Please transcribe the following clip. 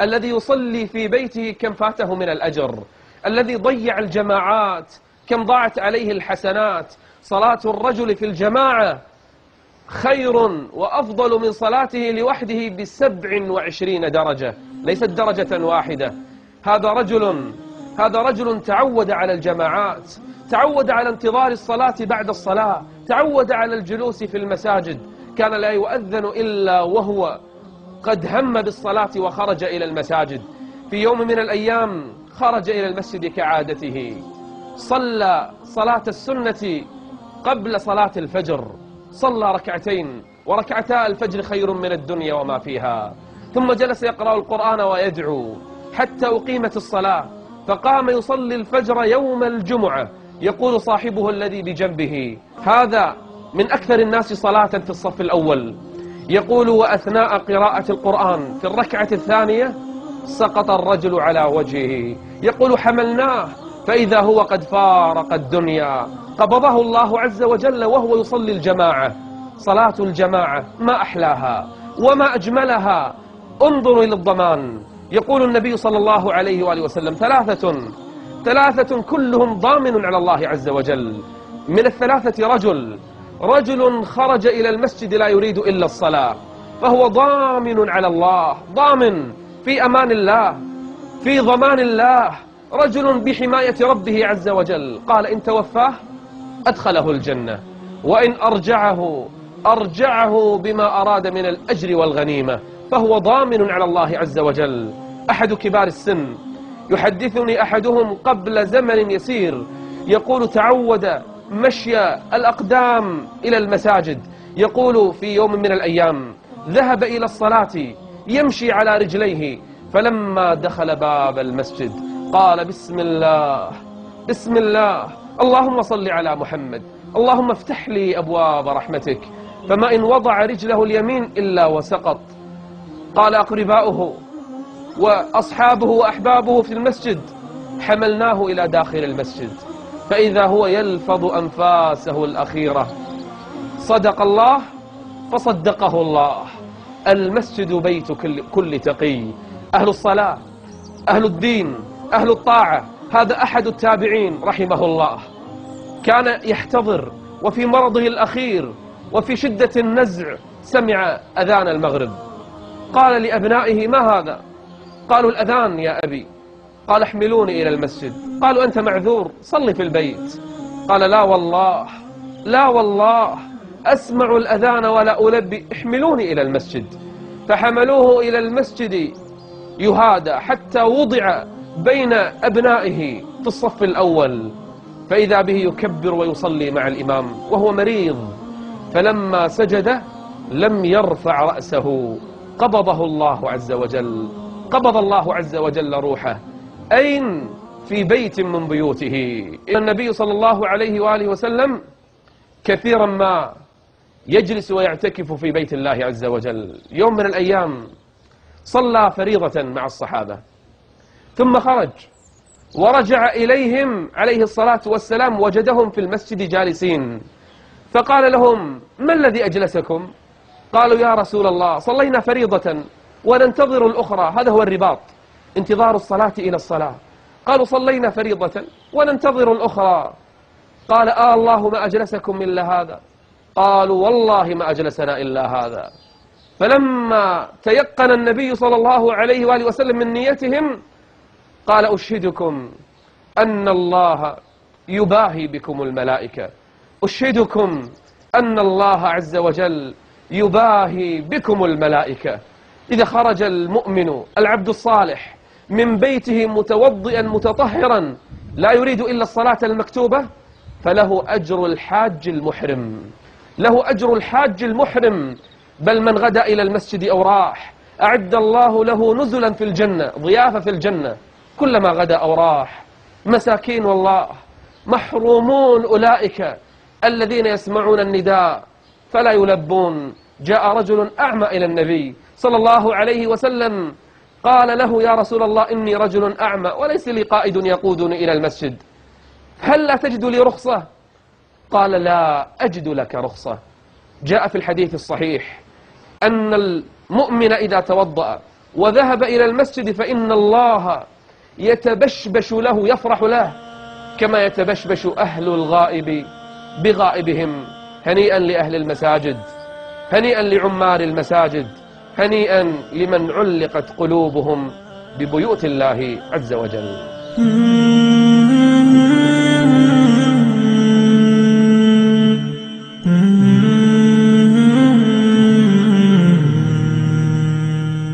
الذي يصلي في بيته كم فاته من الأجر. الذي ضيع الجماعات كم ضاعت عليه الحسنات. صلاة الرجل في الجماعة خير وأفضل من صلاته لوحده بسبع وعشرين درجة. ليست درجة واحدة. هذا رجل هذا رجل تعود على الجماعات تعود على انتظار الصلاة بعد الصلاة تعود على الجلوس في المساجد. كان لا يؤذن إلا وهو قد هم بالصلاة وخرج إلى المساجد. في يوم من الأيام خرج إلى المسجد كعادته. صلى صلاة السنة قبل صلاة الفجر. صلى ركعتين وركعتا الفجر خير من الدنيا وما فيها. ثم جلس يقرأ القرآن ويدعو. حتى أقيمت الصلاة فقام يصلي الفجر يوم الجمعة. يقول صاحبه الذي بجنبه هذا من أكثر الناس صلاة في الصف الأول. يقول وأثناء قراءة القرآن في الركعة الثانية سقط الرجل على وجهه. يقول حملناه فإذا هو قد فارق الدنيا. قبضه الله عز وجل وهو يصلي الجماعة. صلاة الجماعة ما أحلاها وما أجملها. انظروا إلى الضمان. يقول النبي صلى الله عليه وآله وسلم ثلاثة ثلاثة كلهم ضامن على الله عز وجل. من الثلاثة رجل رجل خرج إلى المسجد لا يريد إلا الصلاة فهو ضامن على الله ضامن في أمان الله في ضمان الله رجل بحماية ربه عز وجل. قال إن توفاه أدخله الجنة وإن أرجعه أرجعه بما أراد من الأجر والغنيمة فهو ضامن على الله عز وجل. أحد كبار السن يحدثني أحدهم قبل زمن يسير يقول تعود مشي الأقدام إلى المساجد. يقول في يوم من الأيام ذهب إلى الصلاة يمشي على رجليه فلما دخل باب المسجد قال بسم الله بسم الله اللهم صل على محمد اللهم افتح لي أبواب رحمتك فما إن وضع رجله اليمين إلا وسقط. قال أقرباؤه وأصحابه وأحبابه في المسجد حملناه إلى داخل المسجد. فإذا هو يلفظ أنفاسه الأخيرة صدق الله فصدقه الله. المسجد بيت كل, كل تقي. أهل الصلاة أهل الدين أهل الطاعة هذا أحد التابعين رحمه الله. كان يحتضر وفي مرضه الأخير وفي شدة النزع سمع أذان المغرب. قال لأبنائه ما هذا؟ قالوا الأذان يا أبي. قال احملوني إلى المسجد. قالوا أنت معذور صلي في البيت. قال لا والله لا والله أسمع الأذان ولا ألبي. احملوني إلى المسجد. فحملوه إلى المسجد يهادى حتى وضع بين أبنائه في الصف الأول. فإذا به يكبر ويصلي مع الإمام وهو مريض. فلما سجد لم يرفع رأسه. قبضه الله عز وجل. قبض الله عز وجل روحه. أين في بيت من بيوته؟ النبي صلى الله عليه وآله وسلم كثيرا ما يجلس ويعتكف في بيت الله عز وجل. يوم من الأيام صلى فريضة مع الصحابة ثم خرج ورجع إليهم عليه الصلاة والسلام وجدهم في المسجد جالسين. فقال لهم ما الذي أجلسكم؟ قالوا يا رسول الله صلينا فريضة وننتظر الأخرى هذا هو الرباط. انتظار الصلاة إلى الصلاة. قالوا صلينا فريضة وننتظر الأخرى. قال آه الله ما أجلسكم إلا هذا. قالوا والله ما أجلسنا إلا هذا. فلما تيقن النبي صلى الله عليه وآله وسلم من نيتهم قال أشهدكم أن الله يباهي بكم الملائكة. أشهدكم أن الله عز وجل يباهي بكم الملائكة. إذا خرج المؤمن العبد الصالح من بيته متوضئا متطهرا لا يريد إلا الصلاة المكتوبة فله أجر الحاج المحرم. له أجر الحاج المحرم. بل من غدا إلى المسجد أو راح أعد الله له نزلا في الجنة ضيافة في الجنة كلما غدا أو راح. مساكين والله محرومون أولئك الذين يسمعون النداء فلا يلبون. جاء رجل أعمى إلى النبي صلى الله عليه وسلم قال له يا رسول الله إني رجل أعمى وليس لي قائد يقودني إلى المسجد. هل لا تجد لي رخصة? قال لا أجد لك رخصة. جاء في الحديث الصحيح أن المؤمن إذا توضأ وذهب إلى المسجد فإن الله يتبشبش له يفرح له كما يتبشبش أهل الغائب بغائبهم هنيئا لأهل المساجد هنيئا لعمار المساجد. هنيئا لمن علقت قلوبهم ببيوت الله عز وجل.